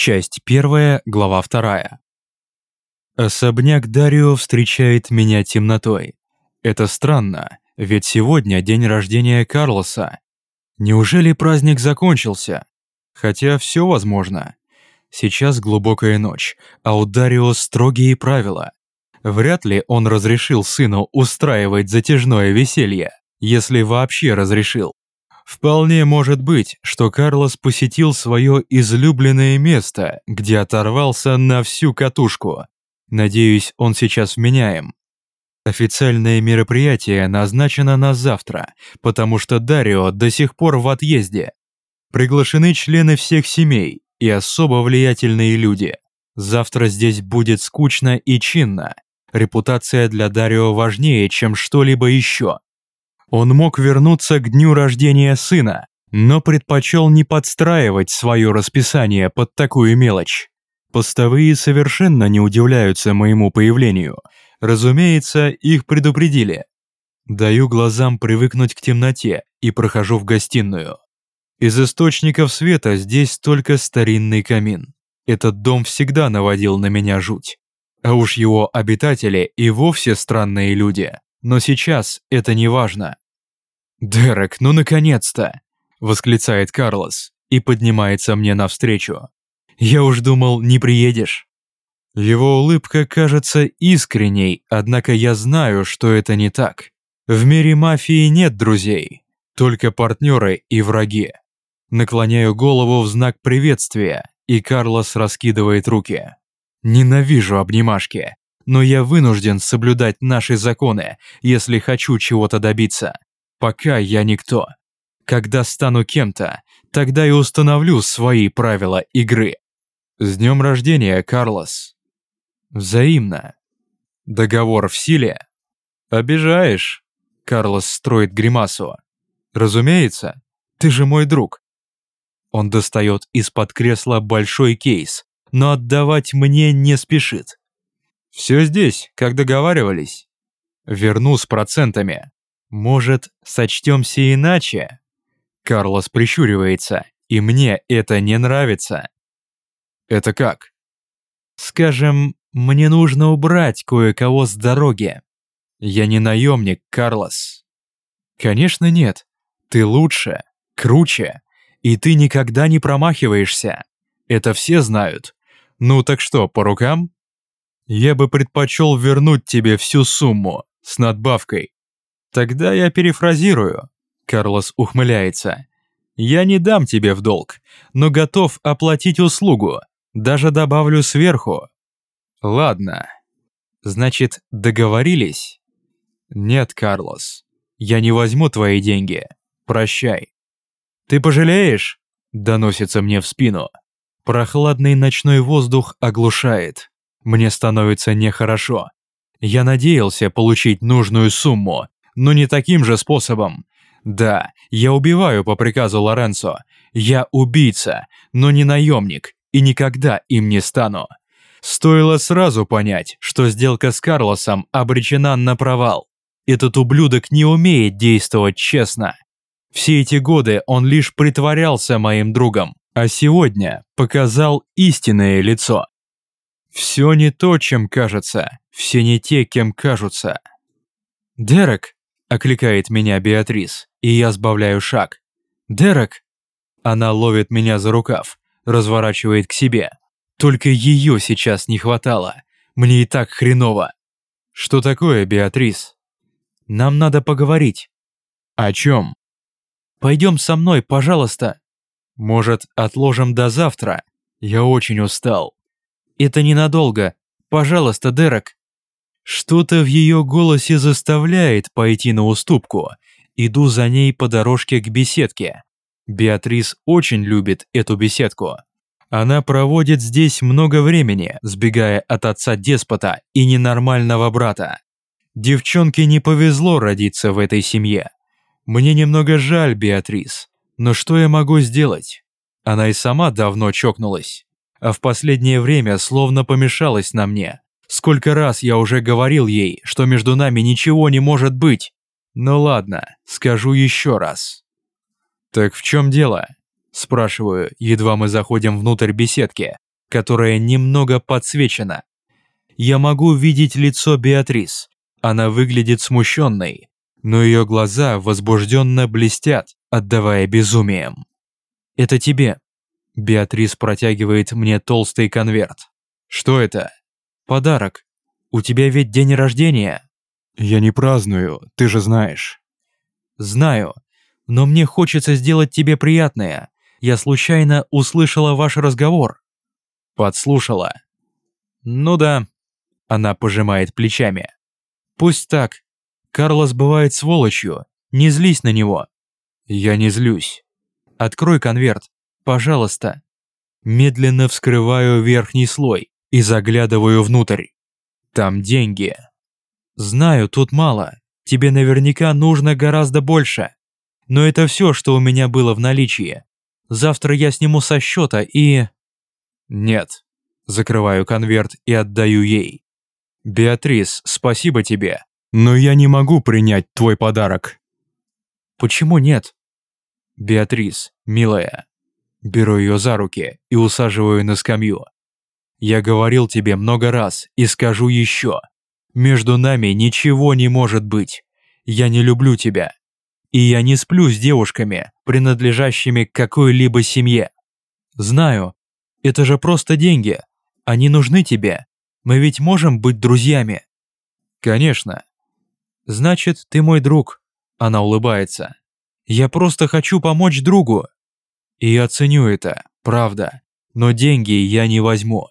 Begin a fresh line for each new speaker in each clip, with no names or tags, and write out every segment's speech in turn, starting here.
Часть первая, глава вторая. Особняк Дарио встречает меня темнотой. Это странно, ведь сегодня день рождения Карлоса. Неужели праздник закончился? Хотя все возможно. Сейчас глубокая ночь, а у Дарио строгие правила. Вряд ли он разрешил сыну устраивать затяжное веселье, если вообще разрешил. Вполне может быть, что Карлос посетил свое излюбленное место, где оторвался на всю катушку. Надеюсь, он сейчас вменяем. Официальное мероприятие назначено на завтра, потому что Дарио до сих пор в отъезде. Приглашены члены всех семей и особо влиятельные люди. Завтра здесь будет скучно и чинно. Репутация для Дарио важнее, чем что-либо еще. Он мог вернуться к дню рождения сына, но предпочел не подстраивать свое расписание под такую мелочь. Постовые совершенно не удивляются моему появлению. Разумеется, их предупредили. Даю глазам привыкнуть к темноте и прохожу в гостиную. Из источников света здесь только старинный камин. Этот дом всегда наводил на меня жуть. А уж его обитатели и вовсе странные люди. Но сейчас это не важно. «Дерек, ну наконец-то!» – восклицает Карлос и поднимается мне навстречу. «Я уж думал, не приедешь». Его улыбка кажется искренней, однако я знаю, что это не так. В мире мафии нет друзей, только партнеры и враги. Наклоняю голову в знак приветствия, и Карлос раскидывает руки. Ненавижу обнимашки, но я вынужден соблюдать наши законы, если хочу чего-то добиться. Пока я никто. Когда стану кем-то, тогда и установлю свои правила игры. С днем рождения, Карлос. Взаимно. Договор в силе? Обижаешь? Карлос строит гримасу. Разумеется, ты же мой друг. Он достает из-под кресла большой кейс, но отдавать мне не спешит. Все здесь, как договаривались. Верну с процентами. Может, сочтемся иначе? Карлос прищуривается, и мне это не нравится. Это как? Скажем, мне нужно убрать кое-кого с дороги. Я не наемник, Карлос. Конечно нет. Ты лучше, круче, и ты никогда не промахиваешься. Это все знают. Ну так что, по рукам? Я бы предпочел вернуть тебе всю сумму с надбавкой. Тогда я перефразирую. Карлос ухмыляется. Я не дам тебе в долг, но готов оплатить услугу. Даже добавлю сверху. Ладно. Значит, договорились? Нет, Карлос. Я не возьму твои деньги. Прощай. Ты пожалеешь? Доносится мне в спину. Прохладный ночной воздух оглушает. Мне становится нехорошо. Я надеялся получить нужную сумму, но не таким же способом. Да, я убиваю по приказу Лоренцо. Я убийца, но не наемник, и никогда им не стану. Стоило сразу понять, что сделка с Карлосом обречена на провал. Этот ублюдок не умеет действовать честно. Все эти годы он лишь притворялся моим другом, а сегодня показал истинное лицо. Все не то, чем кажется, все не те, кем кажутся. «Дерек!» – окликает меня Беатрис, и я сбавляю шаг. «Дерек!» Она ловит меня за рукав, разворачивает к себе. Только ее сейчас не хватало. Мне и так хреново. «Что такое, Беатрис?» «Нам надо поговорить». «О чем?» «Пойдем со мной, пожалуйста». «Может, отложим до завтра? Я очень устал». «Это ненадолго. Пожалуйста, Дерек». Что-то в ее голосе заставляет пойти на уступку. Иду за ней по дорожке к беседке. Беатрис очень любит эту беседку. Она проводит здесь много времени, сбегая от отца-деспота и ненормального брата. Девчонке не повезло родиться в этой семье. Мне немного жаль Беатрис, но что я могу сделать? Она и сама давно чокнулась, а в последнее время словно помешалась на мне. Сколько раз я уже говорил ей, что между нами ничего не может быть. Ну ладно, скажу еще раз. Так в чем дело? Спрашиваю, едва мы заходим внутрь беседки, которая немного подсвечена. Я могу видеть лицо Беатрис. Она выглядит смущенной, но ее глаза возбужденно блестят, отдавая безумием. «Это тебе». Беатрис протягивает мне толстый конверт. «Что это?» «Подарок. У тебя ведь день рождения». «Я не праздную, ты же знаешь». «Знаю, но мне хочется сделать тебе приятное. Я случайно услышала ваш разговор». «Подслушала». «Ну да». Она пожимает плечами. «Пусть так. Карлос бывает сволочью. Не злись на него». «Я не злюсь». «Открой конверт, пожалуйста». Медленно вскрываю верхний слой и заглядываю внутрь. Там деньги. Знаю, тут мало. Тебе наверняка нужно гораздо больше. Но это все, что у меня было в наличии. Завтра я сниму со счета и... Нет. Закрываю конверт и отдаю ей. Беатрис, спасибо тебе. Но я не могу принять твой подарок. Почему нет? Беатрис, милая. Беру ее за руки и усаживаю на скамью. Я говорил тебе много раз и скажу еще. Между нами ничего не может быть. Я не люблю тебя. И я не сплю с девушками, принадлежащими к какой-либо семье. Знаю, это же просто деньги. Они нужны тебе. Мы ведь можем быть друзьями. Конечно. Значит, ты мой друг. Она улыбается. Я просто хочу помочь другу. И я ценю это, правда. Но деньги я не возьму.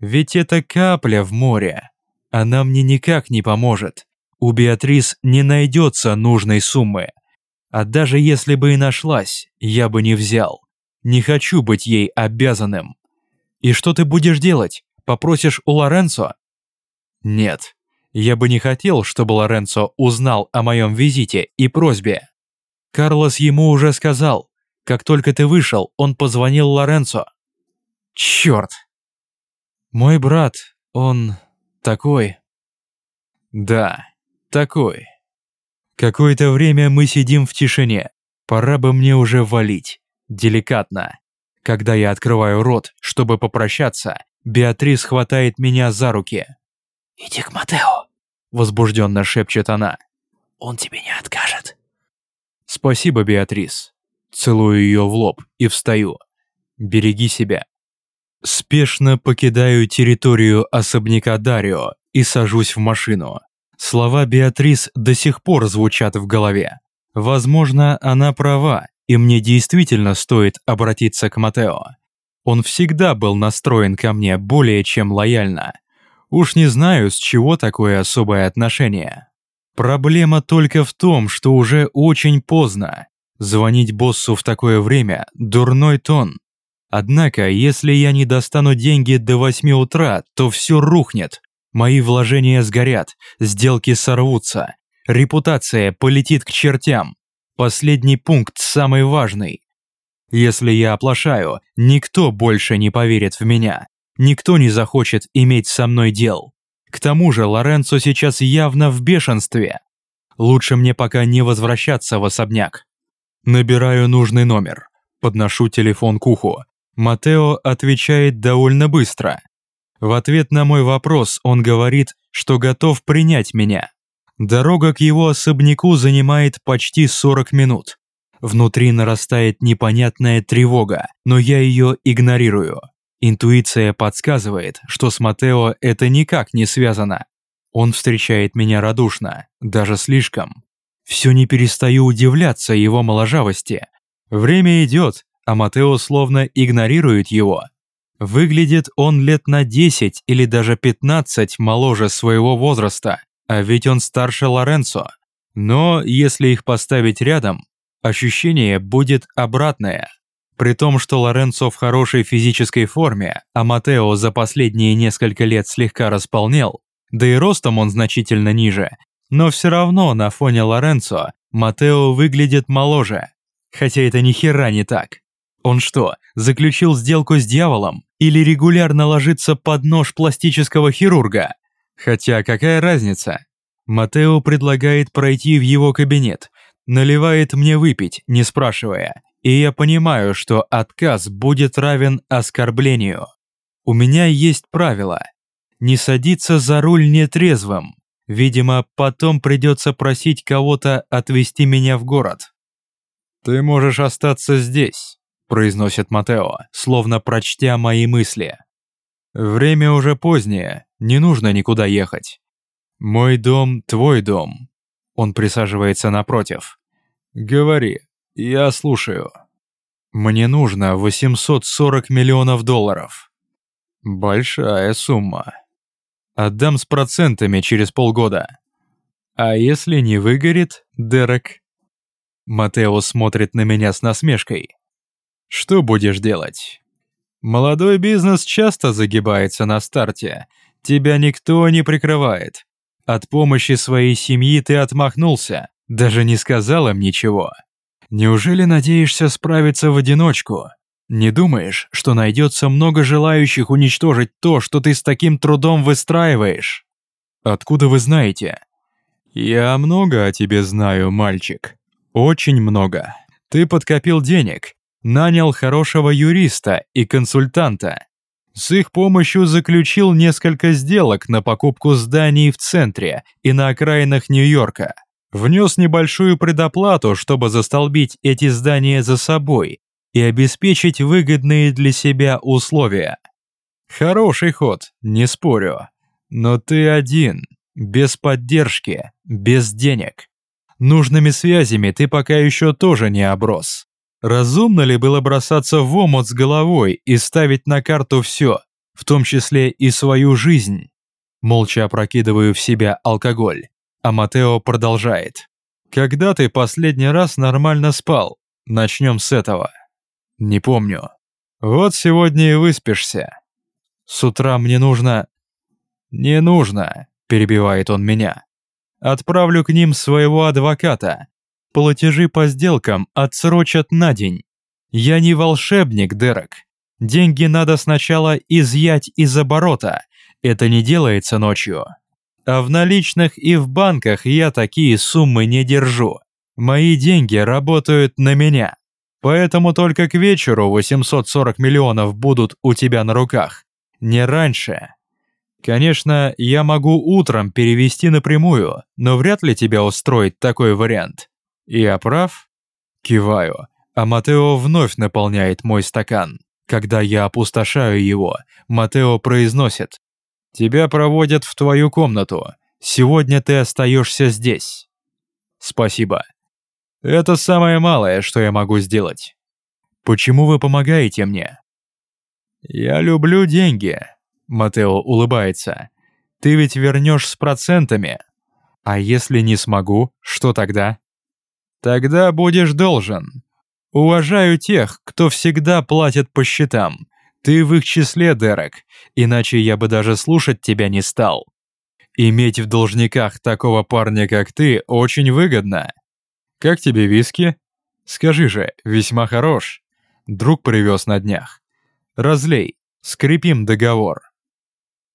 Ведь это капля в море. Она мне никак не поможет. У Беатрис не найдется нужной суммы. А даже если бы и нашлась, я бы не взял. Не хочу быть ей обязанным. И что ты будешь делать? Попросишь у Лоренцо? Нет. Я бы не хотел, чтобы Лоренцо узнал о моем визите и просьбе. Карлос ему уже сказал. Как только ты вышел, он позвонил Лоренцо. Черт! Мой брат, он такой. Да, такой. Какое-то время мы сидим в тишине. Пора бы мне уже валить. Деликатно. Когда я открываю рот, чтобы попрощаться, Беатрис хватает меня за руки.
«Иди к Матео», —
возбужденно шепчет она.
«Он тебе не откажет».
«Спасибо, Беатрис». Целую ее в лоб и встаю. «Береги себя». Спешно покидаю территорию особняка Дарио и сажусь в машину. Слова Беатрис до сих пор звучат в голове. Возможно, она права, и мне действительно стоит обратиться к Матео. Он всегда был настроен ко мне более чем лояльно. Уж не знаю, с чего такое особое отношение. Проблема только в том, что уже очень поздно. Звонить боссу в такое время – дурной тон. Однако, если я не достану деньги до 8 утра, то все рухнет. Мои вложения сгорят, сделки сорвутся, репутация полетит к чертям. Последний пункт самый важный. Если я оплошаю, никто больше не поверит в меня. Никто не захочет иметь со мной дел. К тому же Лоренцо сейчас явно в бешенстве. Лучше мне пока не возвращаться в особняк. Набираю нужный номер. Подношу телефон к уху. Матео отвечает довольно быстро. В ответ на мой вопрос он говорит, что готов принять меня. Дорога к его особняку занимает почти 40 минут. Внутри нарастает непонятная тревога, но я ее игнорирую. Интуиция подсказывает, что с Матео это никак не связано. Он встречает меня радушно, даже слишком. Все не перестаю удивляться его моложавости. Время идет, а Матео словно игнорирует его. Выглядит он лет на 10 или даже 15 моложе своего возраста, а ведь он старше Лоренцо. Но если их поставить рядом, ощущение будет обратное. При том, что Лоренцо в хорошей физической форме, а Матео за последние несколько лет слегка располнел, да и ростом он значительно ниже, но все равно на фоне Лоренцо Матео выглядит моложе. Хотя это ни хера не так. Он что, заключил сделку с дьяволом? Или регулярно ложится под нож пластического хирурга? Хотя какая разница? Матео предлагает пройти в его кабинет, наливает мне выпить, не спрашивая, и я понимаю, что отказ будет равен оскорблению. У меня есть правило. Не садиться за руль нетрезвым. Видимо, потом придется просить кого-то отвезти меня в город. «Ты можешь остаться здесь», – произносит Матео, словно прочтя мои мысли. «Время уже позднее, не нужно никуда ехать. Мой дом – твой дом». Он присаживается напротив. «Говори, я слушаю». «Мне нужно 840 миллионов долларов». «Большая сумма», Отдам с процентами через полгода. А если не выгорит, Дерек? Матео смотрит на меня с насмешкой. Что будешь делать? Молодой бизнес часто загибается на старте. Тебя никто не прикрывает. От помощи своей семьи ты отмахнулся, даже не сказал им ничего. Неужели надеешься справиться в одиночку? Не думаешь, что найдется много желающих уничтожить то, что ты с таким трудом выстраиваешь? Откуда вы знаете? Я много о тебе знаю, мальчик. Очень много. Ты подкопил денег, нанял хорошего юриста и консультанта. С их помощью заключил несколько сделок на покупку зданий в центре и на окраинах Нью-Йорка. Внес небольшую предоплату, чтобы застолбить эти здания за собой и обеспечить выгодные для себя условия. Хороший ход, не спорю. Но ты один, без поддержки, без денег. Нужными связями ты пока еще тоже не оброс. Разумно ли было бросаться в омут с головой и ставить на карту все, в том числе и свою жизнь? Молча опрокидываю в себя алкоголь, а Матео продолжает. Когда ты последний раз нормально спал? Начнем с этого. Не помню. Вот сегодня и выспишься. С утра мне нужно... Не нужно, перебивает он меня. Отправлю к ним своего адвоката. Платежи по сделкам отсрочат на день. Я не волшебник, Дерек. Деньги надо сначала изъять из оборота. Это не делается ночью. А в наличных и в банках я такие суммы не держу. Мои деньги работают на меня. Поэтому только к вечеру 840 миллионов будут у тебя на руках. Не раньше. Конечно, я могу утром перевести напрямую, но вряд ли тебя устроит такой вариант. Я прав? Киваю, а Матео вновь наполняет мой стакан. Когда я опустошаю его, Матео произносит. «Тебя проводят в твою комнату. Сегодня ты остаешься здесь». «Спасибо. Это самое малое, что я могу сделать. Почему вы помогаете мне? Я люблю деньги. Матео улыбается. Ты ведь вернешь с процентами. А если не смогу, что тогда? Тогда будешь должен. Уважаю тех, кто всегда платит по счетам. Ты в их числе, Дерек, иначе я бы даже слушать тебя не стал. Иметь в должниках такого парня, как ты, очень выгодно. «Как тебе виски?» «Скажи же, весьма хорош. Друг привез на днях. Разлей, скрепим договор».